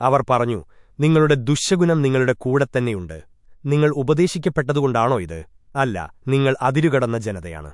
അവർ പറഞ്ഞു നിങ്ങളുടെ ദുശ്ശഗുണം നിങ്ങളുടെ കൂടെ തന്നെയുണ്ട്. നിങ്ങൾ ഉപദേശിക്കപ്പെട്ടതുകൊണ്ടാണോ ഇത്? അല്ല നിങ്ങൾ അതിരുകടന്ന ജനതയാണ്.